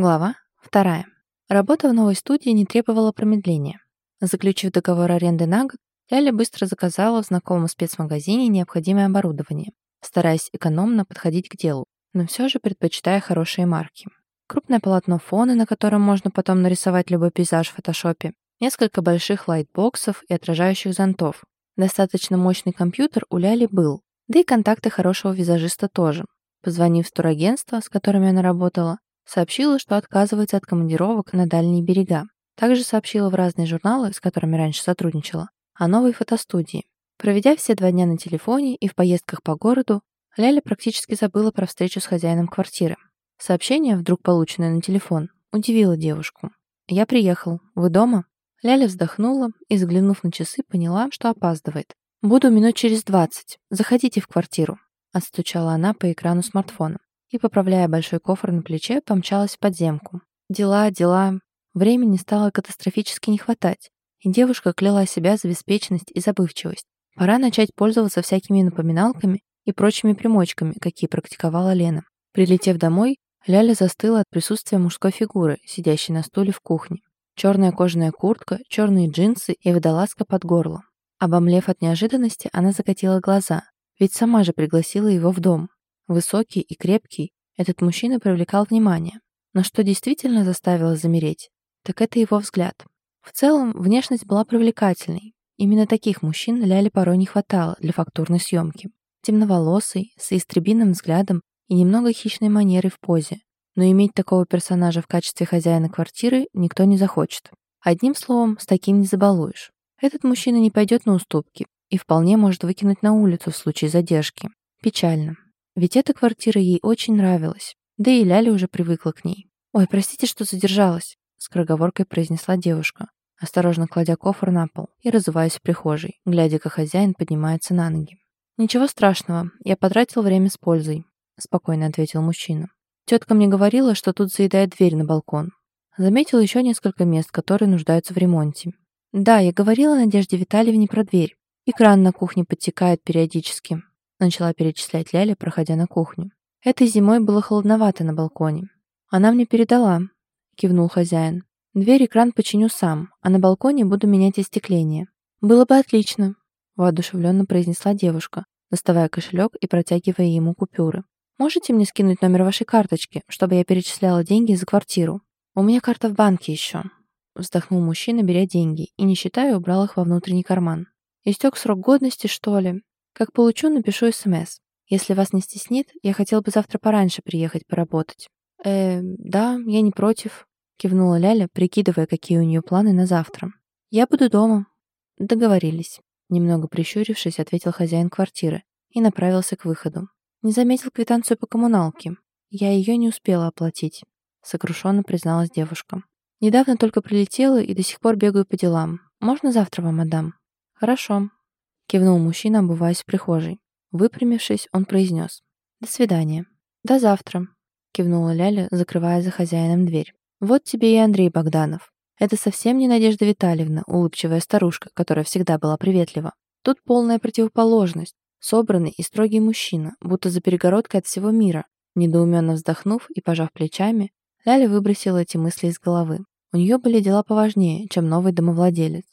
Глава вторая. Работа в новой студии не требовала промедления. Заключив договор аренды на год, Ляля быстро заказала в знакомом спецмагазине необходимое оборудование, стараясь экономно подходить к делу, но все же предпочитая хорошие марки. Крупное полотно фона, на котором можно потом нарисовать любой пейзаж в фотошопе, несколько больших лайтбоксов и отражающих зонтов. Достаточно мощный компьютер у Ляли был, да и контакты хорошего визажиста тоже. Позвонив в турагентство, с которыми она работала, сообщила, что отказывается от командировок на дальние берега. Также сообщила в разные журналы, с которыми раньше сотрудничала, о новой фотостудии. Проведя все два дня на телефоне и в поездках по городу, Ляля практически забыла про встречу с хозяином квартиры. Сообщение, вдруг полученное на телефон, удивило девушку. «Я приехал. Вы дома?» Ляля вздохнула и, взглянув на часы, поняла, что опаздывает. «Буду минут через двадцать. Заходите в квартиру», — отстучала она по экрану смартфона и, поправляя большой кофр на плече, помчалась в подземку. Дела, дела. Времени стало катастрофически не хватать, и девушка кляла себя за беспечность и забывчивость. Пора начать пользоваться всякими напоминалками и прочими примочками, какие практиковала Лена. Прилетев домой, Ляля застыла от присутствия мужской фигуры, сидящей на стуле в кухне. Черная кожаная куртка, черные джинсы и водолазка под горло. Обомлев от неожиданности, она закатила глаза, ведь сама же пригласила его в дом. Высокий и крепкий, этот мужчина привлекал внимание. Но что действительно заставило замереть, так это его взгляд. В целом, внешность была привлекательной. Именно таких мужчин Ляле порой не хватало для фактурной съемки. Темноволосый, с истребиным взглядом и немного хищной манерой в позе. Но иметь такого персонажа в качестве хозяина квартиры никто не захочет. Одним словом, с таким не забалуешь. Этот мужчина не пойдет на уступки и вполне может выкинуть на улицу в случае задержки. Печально. Ведь эта квартира ей очень нравилась. Да и Ляля уже привыкла к ней. «Ой, простите, что задержалась», — скороговоркой произнесла девушка, осторожно кладя кофр на пол и разуваясь в прихожей, глядя, как хозяин поднимается на ноги. «Ничего страшного, я потратил время с пользой», — спокойно ответил мужчина. «Тетка мне говорила, что тут заедает дверь на балкон. Заметил еще несколько мест, которые нуждаются в ремонте. Да, я говорила Надежде Витальевне про дверь. И кран на кухне подтекает периодически. Начала перечислять Ляля, проходя на кухню. Этой зимой было холодновато на балконе. Она мне передала, кивнул хозяин. Дверь и кран починю сам, а на балконе буду менять остекление. Было бы отлично, воодушевленно произнесла девушка, доставая кошелек и протягивая ему купюры. Можете мне скинуть номер вашей карточки, чтобы я перечисляла деньги за квартиру? У меня карта в банке еще. Вздохнул мужчина, беря деньги, и, не считая, убрал их во внутренний карман. Истек срок годности, что ли? Как получу, напишу СМС. Если вас не стеснит, я хотел бы завтра пораньше приехать поработать. Э, да, я не против, кивнула Ляля, прикидывая, какие у нее планы на завтра. Я буду дома. Договорились. Немного прищурившись, ответил хозяин квартиры и направился к выходу. Не заметил квитанцию по коммуналке. Я ее не успела оплатить, сокрушенно призналась девушка. Недавно только прилетела и до сих пор бегаю по делам. Можно завтра вам отдам? Хорошо, Кивнул мужчина, обуваясь в прихожей. Выпрямившись, он произнес. «До свидания». «До завтра», — кивнула Ляля, закрывая за хозяином дверь. «Вот тебе и Андрей Богданов. Это совсем не Надежда Витальевна, улыбчивая старушка, которая всегда была приветлива. Тут полная противоположность. Собранный и строгий мужчина, будто за перегородкой от всего мира. Недоуменно вздохнув и пожав плечами, Ляля выбросила эти мысли из головы. У нее были дела поважнее, чем новый домовладелец.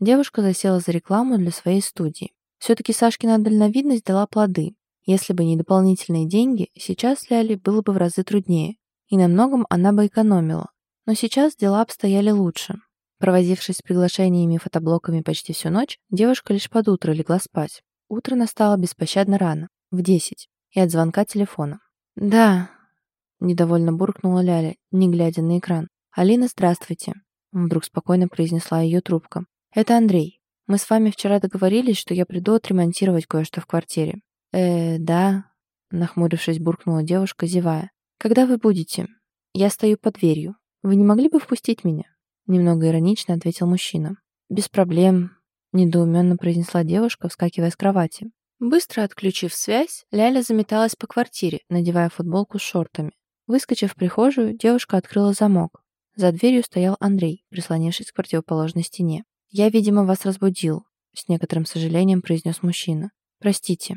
Девушка засела за рекламу для своей студии. Все-таки Сашкина дальновидность дала плоды. Если бы не дополнительные деньги, сейчас Ляли было бы в разы труднее. И на многом она бы экономила. Но сейчас дела обстояли лучше. Провозившись с приглашениями и фотоблоками почти всю ночь, девушка лишь под утро легла спать. Утро настало беспощадно рано, в десять, и от звонка телефона. «Да», — недовольно буркнула Ляля, не глядя на экран. «Алина, здравствуйте», — вдруг спокойно произнесла ее трубка. «Это Андрей. Мы с вами вчера договорились, что я приду отремонтировать кое-что в квартире». «Э, да», — нахмурившись, буркнула девушка, зевая. «Когда вы будете?» «Я стою под дверью. Вы не могли бы впустить меня?» Немного иронично ответил мужчина. «Без проблем», — недоуменно произнесла девушка, вскакивая с кровати. Быстро отключив связь, Ляля заметалась по квартире, надевая футболку с шортами. Выскочив в прихожую, девушка открыла замок. За дверью стоял Андрей, прислонившись к противоположной стене. «Я, видимо, вас разбудил», — с некоторым сожалением произнес мужчина. «Простите».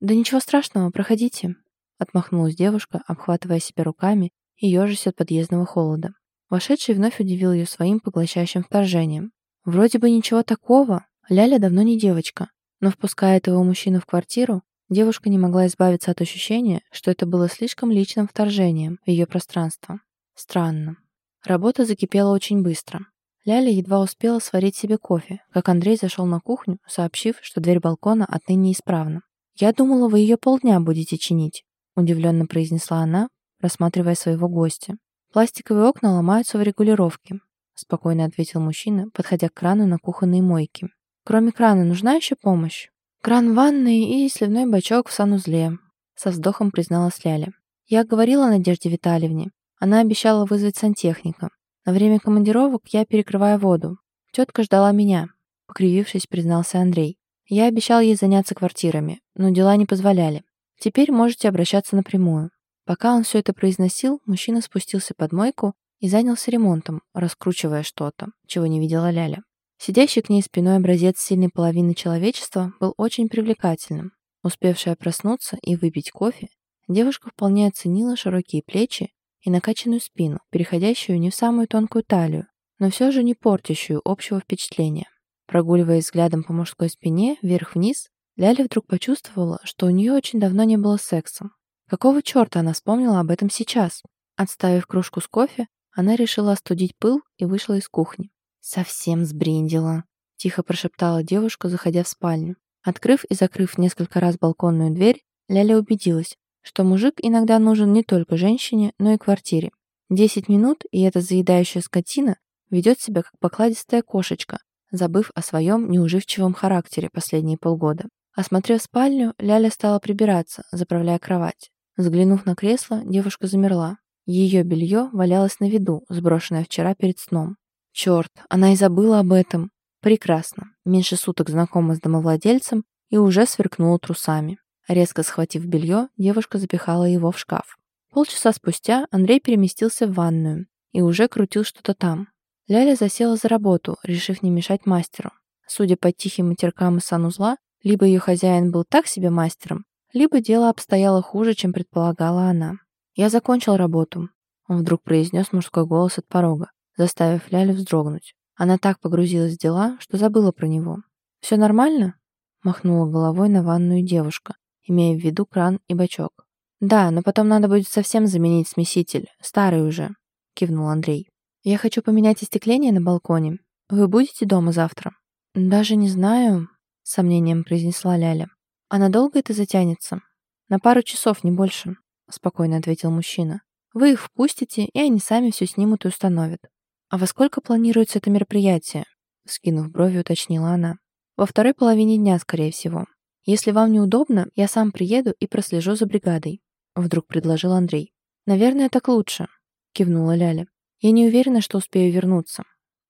«Да ничего страшного, проходите», — отмахнулась девушка, обхватывая себя руками и ежась от подъездного холода. Вошедший вновь удивил ее своим поглощающим вторжением. Вроде бы ничего такого, Ляля давно не девочка, но впуская этого мужчину в квартиру, девушка не могла избавиться от ощущения, что это было слишком личным вторжением в ее пространство. Странно. Работа закипела очень быстро. Ляля едва успела сварить себе кофе, как Андрей зашел на кухню, сообщив, что дверь балкона отныне исправна. «Я думала, вы ее полдня будете чинить», — удивленно произнесла она, рассматривая своего гостя. «Пластиковые окна ломаются в регулировке», — спокойно ответил мужчина, подходя к крану на кухонной мойке. «Кроме крана нужна еще помощь?» «Кран ванной и сливной бачок в санузле», — со вздохом призналась Ляля. «Я говорила Надежде Витальевне. Она обещала вызвать сантехника. На время командировок я перекрываю воду. Тетка ждала меня», — покривившись, признался Андрей. «Я обещал ей заняться квартирами, но дела не позволяли. Теперь можете обращаться напрямую». Пока он все это произносил, мужчина спустился под мойку и занялся ремонтом, раскручивая что-то, чего не видела Ляля. Сидящий к ней спиной образец сильной половины человечества был очень привлекательным. Успевшая проснуться и выпить кофе, девушка вполне оценила широкие плечи и накачанную спину, переходящую не в самую тонкую талию, но все же не портящую общего впечатления. Прогуливаясь взглядом по мужской спине вверх-вниз, Ляля вдруг почувствовала, что у нее очень давно не было секса. Какого черта она вспомнила об этом сейчас? Отставив кружку с кофе, она решила остудить пыл и вышла из кухни. «Совсем сбрендила», — тихо прошептала девушка, заходя в спальню. Открыв и закрыв несколько раз балконную дверь, Ляля убедилась, что мужик иногда нужен не только женщине, но и квартире. Десять минут, и эта заедающая скотина ведет себя как покладистая кошечка, забыв о своем неуживчивом характере последние полгода. Осмотрев спальню, Ляля стала прибираться, заправляя кровать. Взглянув на кресло, девушка замерла. Ее белье валялось на виду, сброшенное вчера перед сном. Черт, она и забыла об этом. Прекрасно. Меньше суток знакома с домовладельцем и уже сверкнула трусами. Резко схватив белье, девушка запихала его в шкаф. Полчаса спустя Андрей переместился в ванную и уже крутил что-то там. Ляля засела за работу, решив не мешать мастеру. Судя по тихим матеркам из санузла, либо ее хозяин был так себе мастером, либо дело обстояло хуже, чем предполагала она. «Я закончил работу», — он вдруг произнес мужской голос от порога заставив Лялю вздрогнуть. Она так погрузилась в дела, что забыла про него. «Все нормально?» — махнула головой на ванную девушка, имея в виду кран и бачок. «Да, но потом надо будет совсем заменить смеситель, старый уже», — кивнул Андрей. «Я хочу поменять остекление на балконе. Вы будете дома завтра?» «Даже не знаю», — сомнением произнесла Ляля. «А надолго это затянется?» «На пару часов, не больше», — спокойно ответил мужчина. «Вы их впустите, и они сами все снимут и установят. «А во сколько планируется это мероприятие?» Скинув брови, уточнила она. «Во второй половине дня, скорее всего. Если вам неудобно, я сам приеду и прослежу за бригадой», вдруг предложил Андрей. «Наверное, так лучше», кивнула Ляля. «Я не уверена, что успею вернуться».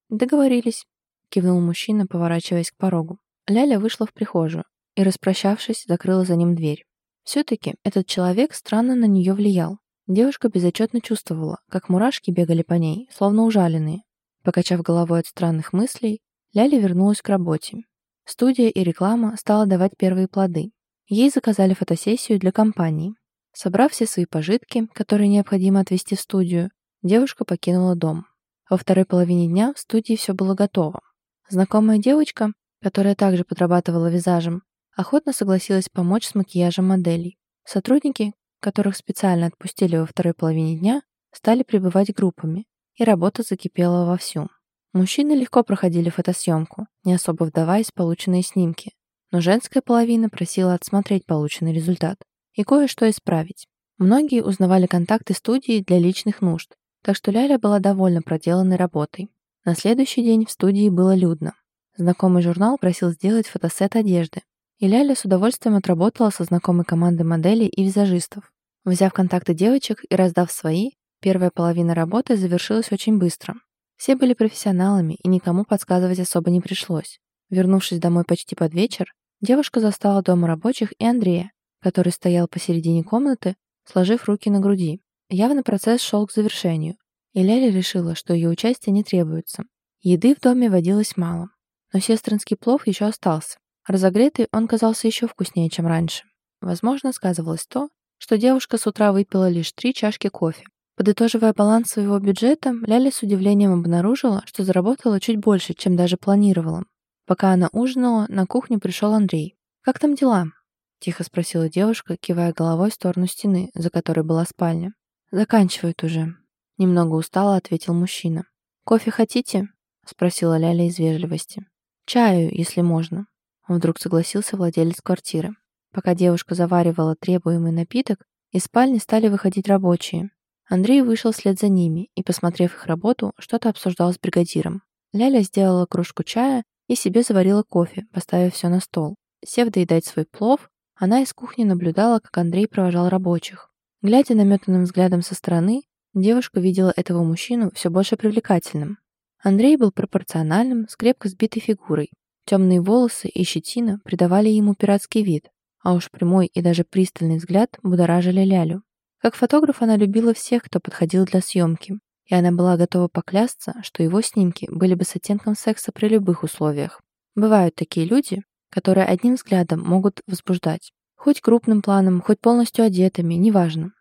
«Договорились», кивнул мужчина, поворачиваясь к порогу. Ляля вышла в прихожую и, распрощавшись, закрыла за ним дверь. Все-таки этот человек странно на нее влиял. Девушка безотчетно чувствовала, как мурашки бегали по ней, словно ужаленные. Покачав головой от странных мыслей, Ляля вернулась к работе. Студия и реклама стала давать первые плоды. Ей заказали фотосессию для компании. Собрав все свои пожитки, которые необходимо отвезти в студию, девушка покинула дом. Во второй половине дня в студии все было готово. Знакомая девочка, которая также подрабатывала визажем, охотно согласилась помочь с макияжем моделей. Сотрудники, которых специально отпустили во второй половине дня, стали прибывать группами, и работа закипела вовсю. Мужчины легко проходили фотосъемку, не особо вдаваясь в полученные снимки, но женская половина просила отсмотреть полученный результат и кое-что исправить. Многие узнавали контакты студии для личных нужд, так что Ляля была довольна проделанной работой. На следующий день в студии было людно. Знакомый журнал просил сделать фотосет одежды, и Ляля с удовольствием отработала со знакомой командой моделей и визажистов. Взяв контакты девочек и раздав свои, первая половина работы завершилась очень быстро. Все были профессионалами, и никому подсказывать особо не пришлось. Вернувшись домой почти под вечер, девушка застала дома рабочих и Андрея, который стоял посередине комнаты, сложив руки на груди. Явно процесс шел к завершению, и Ляля решила, что ее участие не требуется. Еды в доме водилось мало, но сестринский плов еще остался. Разогретый он казался еще вкуснее, чем раньше. Возможно, сказывалось то, что девушка с утра выпила лишь три чашки кофе. Подытоживая баланс своего бюджета, Ляля с удивлением обнаружила, что заработала чуть больше, чем даже планировала. Пока она ужинала, на кухню пришел Андрей. «Как там дела?» — тихо спросила девушка, кивая головой в сторону стены, за которой была спальня. «Заканчивают уже», — немного устало ответил мужчина. «Кофе хотите?» — спросила Ляля из вежливости. «Чаю, если можно», — вдруг согласился владелец квартиры. Пока девушка заваривала требуемый напиток, из спальни стали выходить рабочие. Андрей вышел вслед за ними и, посмотрев их работу, что-то обсуждал с бригадиром. Ляля сделала кружку чая и себе заварила кофе, поставив все на стол. Сев доедать свой плов, она из кухни наблюдала, как Андрей провожал рабочих. Глядя наметанным взглядом со стороны, девушка видела этого мужчину все больше привлекательным. Андрей был пропорциональным, с крепко сбитой фигурой. Темные волосы и щетина придавали ему пиратский вид, а уж прямой и даже пристальный взгляд будоражили Лялю. Как фотограф она любила всех, кто подходил для съемки, и она была готова поклясться, что его снимки были бы с оттенком секса при любых условиях. Бывают такие люди, которые одним взглядом могут возбуждать. Хоть крупным планом, хоть полностью одетыми, неважно.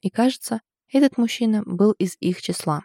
И кажется, этот мужчина был из их числа.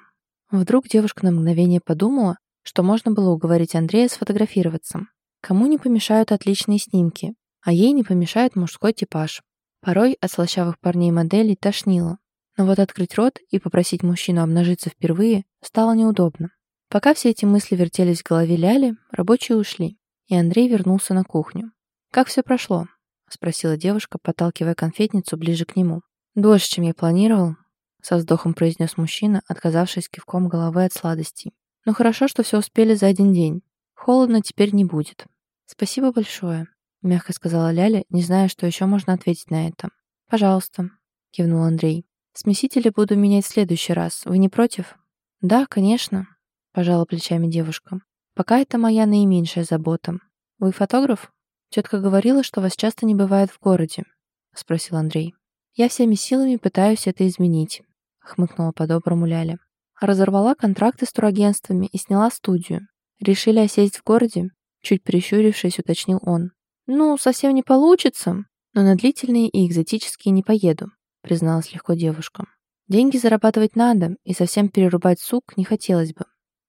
Вдруг девушка на мгновение подумала, что можно было уговорить Андрея сфотографироваться. Кому не помешают отличные снимки, а ей не помешает мужской типаж. Порой от слащавых парней-моделей тошнило. Но вот открыть рот и попросить мужчину обнажиться впервые стало неудобно. Пока все эти мысли вертелись в голове Ляли, рабочие ушли, и Андрей вернулся на кухню. «Как все прошло?» — спросила девушка, подталкивая конфетницу ближе к нему. «Дольше, чем я планировал», — со вздохом произнес мужчина, отказавшись кивком головы от сладостей. «Ну хорошо, что все успели за один день. Холодно теперь не будет. Спасибо большое», — мягко сказала Ляля, не зная, что еще можно ответить на это. «Пожалуйста», — кивнул Андрей. «Смесители буду менять в следующий раз. Вы не против?» «Да, конечно», — пожала плечами девушка. «Пока это моя наименьшая забота. Вы фотограф?» «Тетка говорила, что вас часто не бывает в городе», — спросил Андрей. «Я всеми силами пытаюсь это изменить», — хмыкнула по-доброму Ляля. Разорвала контракты с турагентствами и сняла студию. Решили осесть в городе? Чуть прищурившись, уточнил он. «Ну, совсем не получится, но на длительные и экзотические не поеду», призналась легко девушка. «Деньги зарабатывать надо, и совсем перерубать сук не хотелось бы».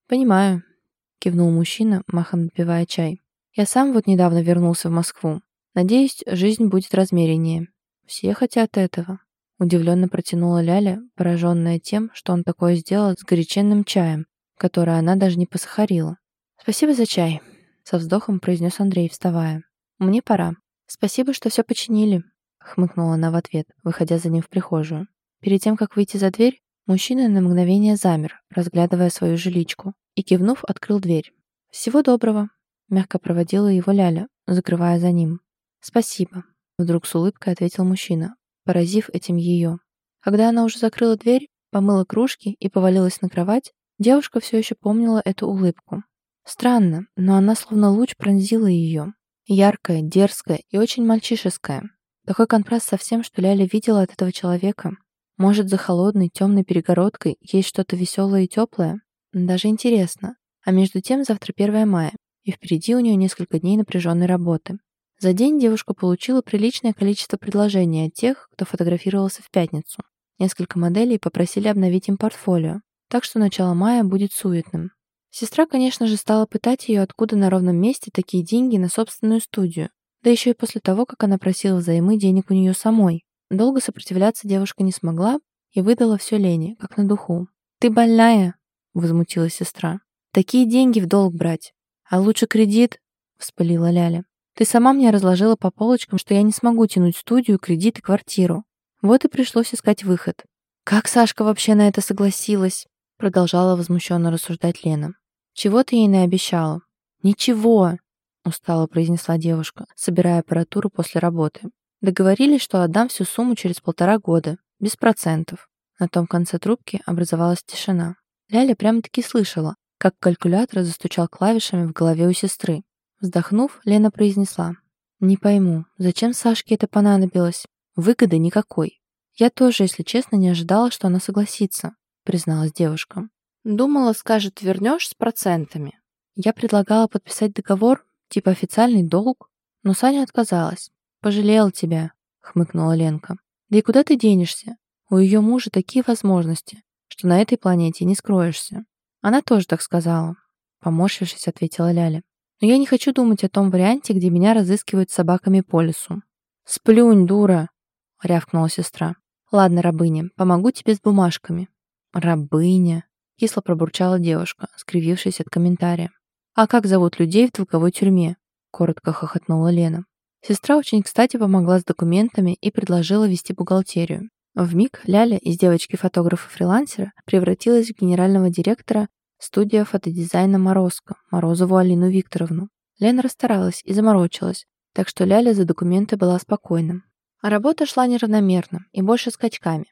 «Понимаю», кивнул мужчина, махом напивая чай. «Я сам вот недавно вернулся в Москву. Надеюсь, жизнь будет размереннее. Все хотят этого». Удивленно протянула Ляля, пораженная тем, что он такое сделал с горяченным чаем, который она даже не посахарила. «Спасибо за чай», — со вздохом произнес Андрей, вставая. «Мне пора. Спасибо, что все починили», — хмыкнула она в ответ, выходя за ним в прихожую. Перед тем, как выйти за дверь, мужчина на мгновение замер, разглядывая свою жиличку, и, кивнув, открыл дверь. «Всего доброго», — мягко проводила его Ляля, закрывая за ним. «Спасибо», — вдруг с улыбкой ответил мужчина, поразив этим ее. Когда она уже закрыла дверь, помыла кружки и повалилась на кровать, девушка все еще помнила эту улыбку. Странно, но она словно луч пронзила ее. Яркая, дерзкая и очень мальчишеская. Такой контраст со всем, что Ляля видела от этого человека. Может, за холодной, темной перегородкой есть что-то веселое и теплое? Даже интересно. А между тем завтра 1 мая, и впереди у нее несколько дней напряженной работы. За день девушка получила приличное количество предложений от тех, кто фотографировался в пятницу. Несколько моделей попросили обновить им портфолио, так что начало мая будет суетным. Сестра, конечно же, стала пытать ее, откуда на ровном месте такие деньги на собственную студию, да еще и после того, как она просила взаймы денег у нее самой. Долго сопротивляться девушка не смогла и выдала все Лене, как на духу. «Ты больная!» — возмутилась сестра. «Такие деньги в долг брать. А лучше кредит?» — вспылила Ляля. «Ты сама мне разложила по полочкам, что я не смогу тянуть студию, кредит и квартиру. Вот и пришлось искать выход». «Как Сашка вообще на это согласилась?» Продолжала возмущенно рассуждать Лена. «Чего ты ей наобещала?» «Ничего», — устало произнесла девушка, собирая аппаратуру после работы. «Договорились, что отдам всю сумму через полтора года, без процентов». На том конце трубки образовалась тишина. Ляля прямо-таки слышала, как калькулятор застучал клавишами в голове у сестры. Вздохнув, Лена произнесла. «Не пойму, зачем Сашке это понадобилось? Выгоды никакой. Я тоже, если честно, не ожидала, что она согласится призналась девушка. Думала, скажет, вернешь с процентами. Я предлагала подписать договор, типа официальный долг, но Саня отказалась. Пожалел тебя, хмыкнула Ленка. Да и куда ты денешься? У ее мужа такие возможности. что на этой планете не скроешься. Она тоже так сказала. Поморщившись, ответила Ляля. Но я не хочу думать о том варианте, где меня разыскивают собаками по лесу. «Сплюнь, дура!» — рявкнула сестра. «Ладно, рабыня, помогу тебе с бумажками». «Рабыня!» — кисло пробурчала девушка, скривившись от комментария. «А как зовут людей в толковой тюрьме?» — коротко хохотнула Лена. Сестра очень кстати помогла с документами и предложила вести бухгалтерию. В миг Ляля из девочки-фотографа-фрилансера превратилась в генерального директора студии фотодизайна «Морозко» Морозову Алину Викторовну. Лена расстаралась и заморочилась, так что Ляля за документы была спокойна. А работа шла неравномерно и больше скачками.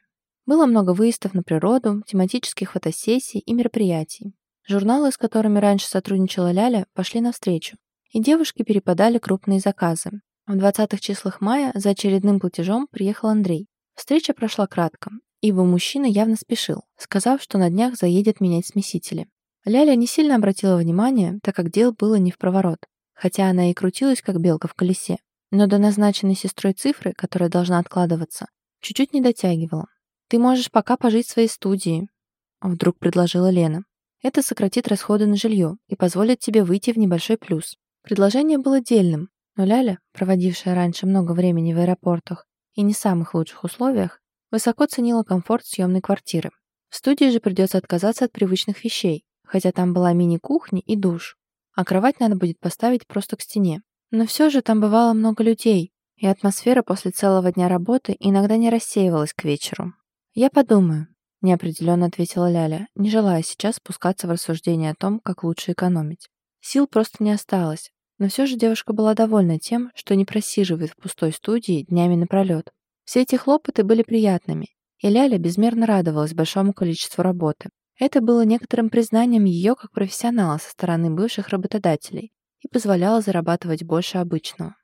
Было много выездов на природу, тематических фотосессий и мероприятий. Журналы, с которыми раньше сотрудничала Ляля, пошли навстречу, и девушки перепадали крупные заказы. В 20-х числах мая за очередным платежом приехал Андрей. Встреча прошла кратко, ибо мужчина явно спешил, сказав, что на днях заедет менять смесители. Ляля не сильно обратила внимание, так как дел было не в проворот хотя она и крутилась, как белка в колесе, но до назначенной сестрой цифры, которая должна откладываться, чуть-чуть не дотягивала. «Ты можешь пока пожить в своей студии», — вдруг предложила Лена. «Это сократит расходы на жилье и позволит тебе выйти в небольшой плюс». Предложение было дельным, но Ляля, проводившая раньше много времени в аэропортах и не самых лучших условиях, высоко ценила комфорт съемной квартиры. В студии же придется отказаться от привычных вещей, хотя там была мини-кухня и душ, а кровать надо будет поставить просто к стене. Но все же там бывало много людей, и атмосфера после целого дня работы иногда не рассеивалась к вечеру. «Я подумаю», — неопределенно ответила Ляля, не желая сейчас спускаться в рассуждение о том, как лучше экономить. Сил просто не осталось, но все же девушка была довольна тем, что не просиживает в пустой студии днями напролет. Все эти хлопоты были приятными, и Ляля безмерно радовалась большому количеству работы. Это было некоторым признанием ее как профессионала со стороны бывших работодателей и позволяло зарабатывать больше обычного.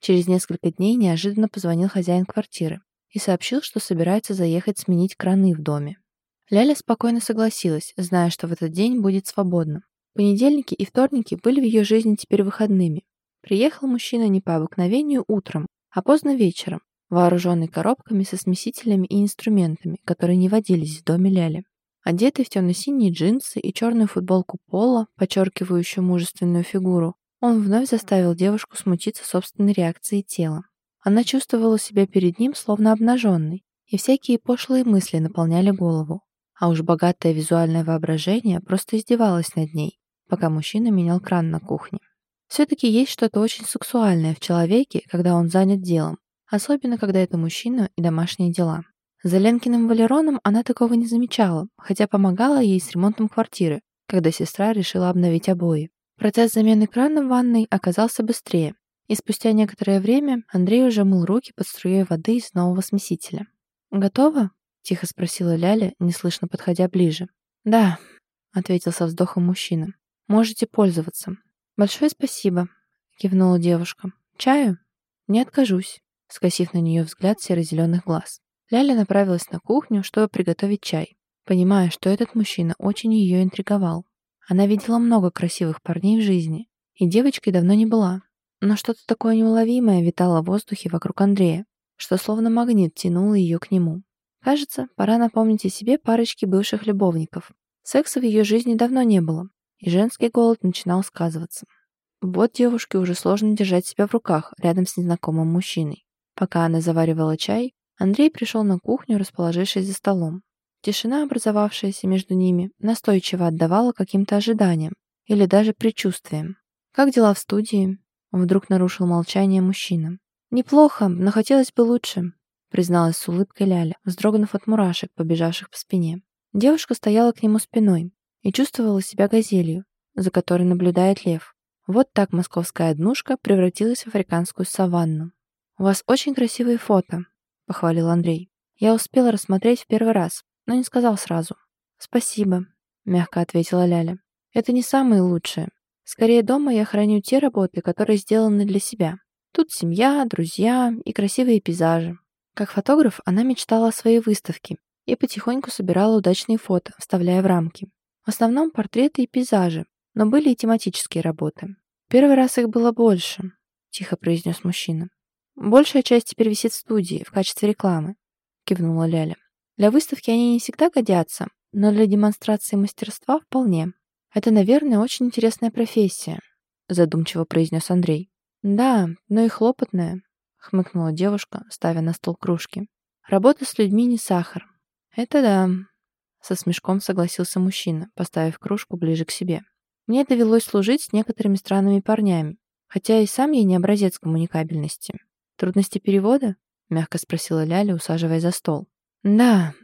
Через несколько дней неожиданно позвонил хозяин квартиры и сообщил, что собирается заехать сменить краны в доме. Ляля спокойно согласилась, зная, что в этот день будет свободно. Понедельники и вторники были в ее жизни теперь выходными. Приехал мужчина не по обыкновению утром, а поздно вечером, вооруженный коробками со смесителями и инструментами, которые не водились в доме Ляли. Одетый в темно-синие джинсы и черную футболку пола, подчеркивающую мужественную фигуру, он вновь заставил девушку смутиться собственной реакцией тела. Она чувствовала себя перед ним словно обнаженной, и всякие пошлые мысли наполняли голову. А уж богатое визуальное воображение просто издевалось над ней, пока мужчина менял кран на кухне. Все-таки есть что-то очень сексуальное в человеке, когда он занят делом, особенно когда это мужчина и домашние дела. За Ленкиным Валероном она такого не замечала, хотя помогала ей с ремонтом квартиры, когда сестра решила обновить обои. Процесс замены крана в ванной оказался быстрее, и спустя некоторое время Андрей уже мыл руки под струей воды из нового смесителя. «Готово?» — тихо спросила Ляля, неслышно подходя ближе. «Да», — ответил со вздохом мужчина. «Можете пользоваться». «Большое спасибо», — кивнула девушка. «Чаю?» «Не откажусь», — скосив на нее взгляд серо-зеленых глаз. Ляля направилась на кухню, чтобы приготовить чай, понимая, что этот мужчина очень ее интриговал. Она видела много красивых парней в жизни, и девочкой давно не была. Но что-то такое неуловимое витало в воздухе вокруг Андрея, что словно магнит тянуло ее к нему. Кажется, пора напомнить о себе парочке бывших любовников. Секса в ее жизни давно не было, и женский голод начинал сказываться. Вот девушке уже сложно держать себя в руках рядом с незнакомым мужчиной. Пока она заваривала чай, Андрей пришел на кухню, расположившись за столом. Тишина, образовавшаяся между ними, настойчиво отдавала каким-то ожиданиям или даже предчувствиям. «Как дела в студии?» Вдруг нарушил молчание мужчина. «Неплохо, но хотелось бы лучше», призналась с улыбкой Ляля, вздрогнув от мурашек, побежавших по спине. Девушка стояла к нему спиной и чувствовала себя газелью, за которой наблюдает лев. Вот так московская однушка превратилась в африканскую саванну. «У вас очень красивые фото», — похвалил Андрей. «Я успела рассмотреть в первый раз, но не сказал сразу». «Спасибо», — мягко ответила Ляля. «Это не самые лучшие. Скорее, дома я храню те работы, которые сделаны для себя. Тут семья, друзья и красивые пейзажи». Как фотограф она мечтала о своей выставке и потихоньку собирала удачные фото, вставляя в рамки. В основном портреты и пейзажи, но были и тематические работы. «Первый раз их было больше», — тихо произнес мужчина. «Большая часть теперь висит в студии, в качестве рекламы», — кивнула Ляля. «Для выставки они не всегда годятся, но для демонстрации мастерства вполне. Это, наверное, очень интересная профессия, задумчиво произнес Андрей. Да, но и хлопотная, хмыкнула девушка, ставя на стол кружки. Работа с людьми не сахар. Это да, со смешком согласился мужчина, поставив кружку ближе к себе. Мне довелось служить с некоторыми странными парнями, хотя и сам я не образец коммуникабельности. Трудности перевода? Мягко спросила Ляля, усаживая за стол. Да,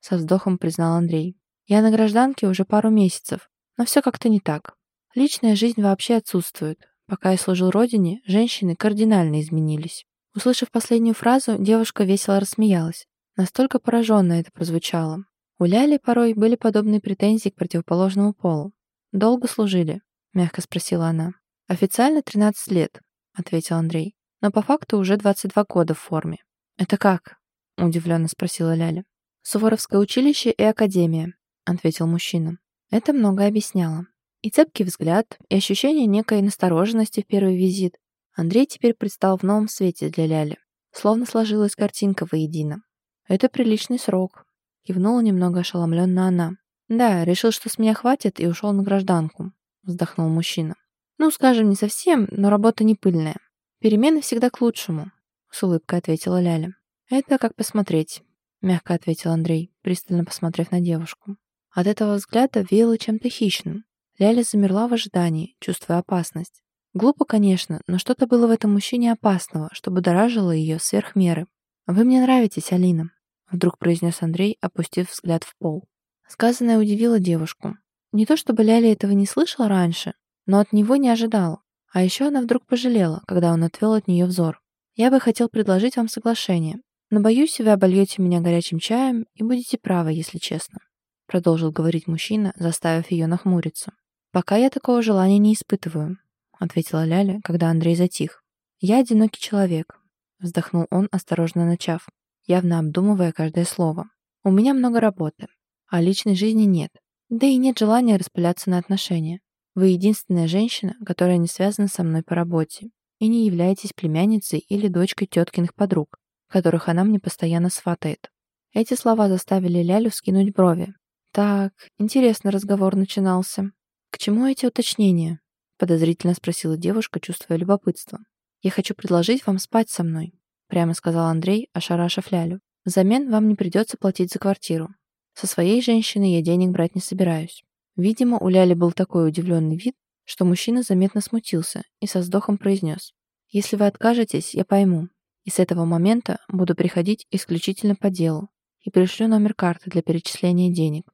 со вздохом признал Андрей. Я на гражданке уже пару месяцев, но все как-то не так. Личная жизнь вообще отсутствует. Пока я служил родине, женщины кардинально изменились. Услышав последнюю фразу, девушка весело рассмеялась. Настолько пораженно это прозвучало. У Ляли порой были подобные претензии к противоположному полу. «Долго служили?» — мягко спросила она. «Официально 13 лет», — ответил Андрей. «Но по факту уже 22 года в форме». «Это как?» — удивленно спросила Ляля. «Суворовское училище и академия», — ответил мужчина. Это много объясняло. И цепкий взгляд, и ощущение некой настороженности в первый визит. Андрей теперь предстал в новом свете для Ляли. Словно сложилась картинка воедино. «Это приличный срок», — кивнула немного ошеломленно она. «Да, решил, что с меня хватит, и ушел на гражданку», — вздохнул мужчина. «Ну, скажем, не совсем, но работа не пыльная. Перемены всегда к лучшему», — с улыбкой ответила Ляля. «Это как посмотреть мягко ответил Андрей, пристально посмотрев на девушку. От этого взгляда веяло чем-то хищным. Ляля замерла в ожидании, чувствуя опасность. Глупо, конечно, но что-то было в этом мужчине опасного, что будоражило ее сверх меры. «Вы мне нравитесь, Алина», — вдруг произнес Андрей, опустив взгляд в пол. Сказанное удивило девушку. Не то чтобы Ляля этого не слышала раньше, но от него не ожидала. А еще она вдруг пожалела, когда он отвел от нее взор. «Я бы хотел предложить вам соглашение. Но боюсь, вы обольете меня горячим чаем и будете правы, если честно», продолжил говорить мужчина, заставив ее нахмуриться. «Пока я такого желания не испытываю», ответила Ляля, когда Андрей затих. «Я одинокий человек», вздохнул он, осторожно начав, явно обдумывая каждое слово. «У меня много работы, а личной жизни нет. Да и нет желания распыляться на отношения. Вы единственная женщина, которая не связана со мной по работе, и не являетесь племянницей или дочкой теткиных подруг, которых она мне постоянно сватает. Эти слова заставили Лялю вскинуть брови. «Так, интересно разговор начинался. К чему эти уточнения?» подозрительно спросила девушка, чувствуя любопытство. «Я хочу предложить вам спать со мной», прямо сказал Андрей, ошарашив Лялю. «Взамен вам не придется платить за квартиру. Со своей женщиной я денег брать не собираюсь». Видимо, у Ляли был такой удивленный вид, что мужчина заметно смутился и со вздохом произнес. «Если вы откажетесь, я пойму и с этого момента буду приходить исключительно по делу и пришлю номер карты для перечисления денег.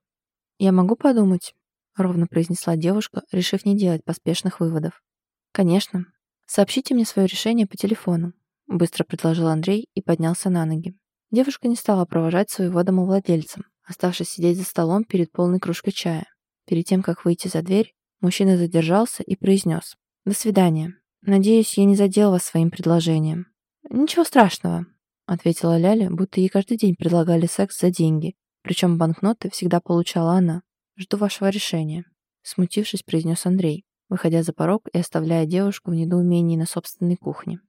«Я могу подумать?» — ровно произнесла девушка, решив не делать поспешных выводов. «Конечно. Сообщите мне свое решение по телефону», — быстро предложил Андрей и поднялся на ноги. Девушка не стала провожать своего домовладельца, оставшись сидеть за столом перед полной кружкой чая. Перед тем, как выйти за дверь, мужчина задержался и произнес. «До свидания. Надеюсь, я не задел вас своим предложением. «Ничего страшного», — ответила Ляля, будто ей каждый день предлагали секс за деньги, причем банкноты всегда получала она. «Жду вашего решения», — смутившись, произнес Андрей, выходя за порог и оставляя девушку в недоумении на собственной кухне.